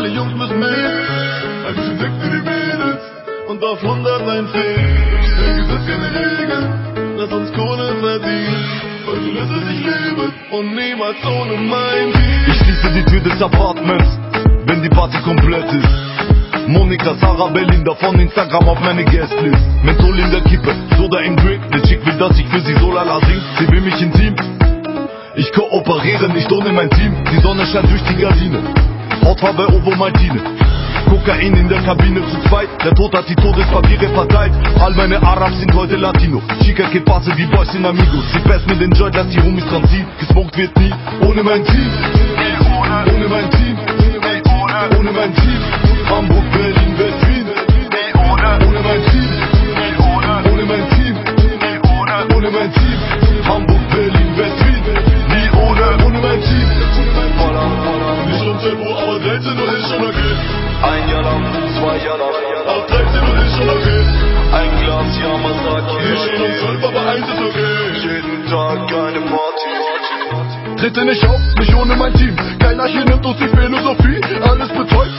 alle Jungs bis Mädels, ein bisschen Sex für die Mädels und auf 100 ein Fake. Deswegen ist keine Regel, lass uns Kohle verdienen, ich und niemals ohne mein Bier. Ich schließe die Tür des Apartments, wenn die Party komplett ist. Monika, Sarah, Belinda von Instagram auf meine Guestlist. Menthol in der Kippe, Soda im Drink. Der Chick will, dass ich für sie so lala sing. Sie will mich intim. Ich kooperiere nicht ohne mein Team. Die Sonne scheint durch die Gardine. Hautfarbe Ovo Martine. Kokain in der Kabine zu zweit. Der Tod hat die Todespapiere verteilt. All meine Arabs sind heute Latino. Chica que pase, die Boys sind Amigos. Sie fest mit den Joint, lass die Homies dran ziehen. Gesmoked wird nie ohne mein Team. Ohne mein Team. Ohne mein Team. Hamburg, Berlin, West, zwei Jahre. Ab 13 Uhr ist schon okay. Ein Glas Yamazaki. Nicht schon um 12, aber 1 ist okay. Jeden Tag eine Party. Trete nicht auf, nicht ohne mein Team. Keiner hier nimmt uns die Philosophie. Alles betäubt,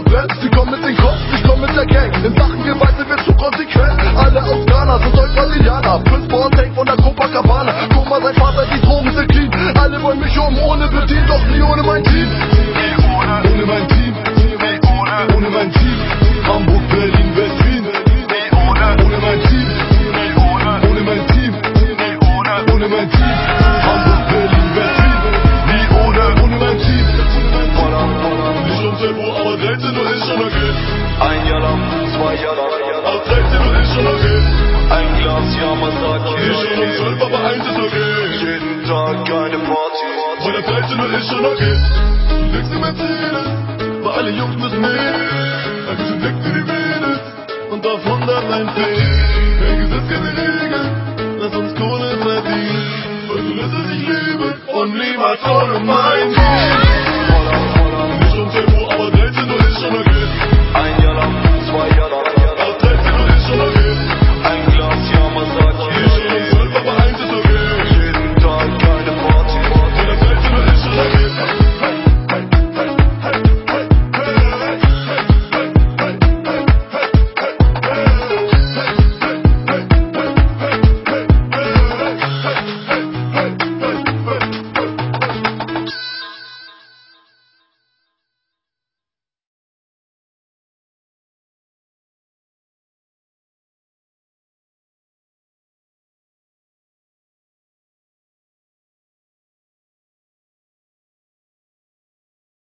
Sonne verbrennt. Sie kommen mit den Cops, ich komm mit der Gang. In Sachen Gewalt sind wir zu konsequent. Alle aus Ghana sind euch Brasilianer. Prince Boateng von der Copacabana. Guck mal, sein Vater, die Drogen sind clean. Alle wollen mich um ohne bedient, doch nie ohne mein Team. Ein Jahr lang, zwei Jahre lang. Ab 13 Uhr ist schon okay. Ein Glas Yamazaki. Nicht schon um 12, aber 1 ist okay. Jeden Tag eine Party. Heute 13 Uhr ist schon okay. Legst du Mercedes, weil alle Jungs müssen mit. Ein bisschen Blick für die Mädels und auf 100 ein Fee. Kein Gesetz, keine Regeln, lass uns Kohle verdienen. Heute lässt es sich leben und niemals ohne mein Team.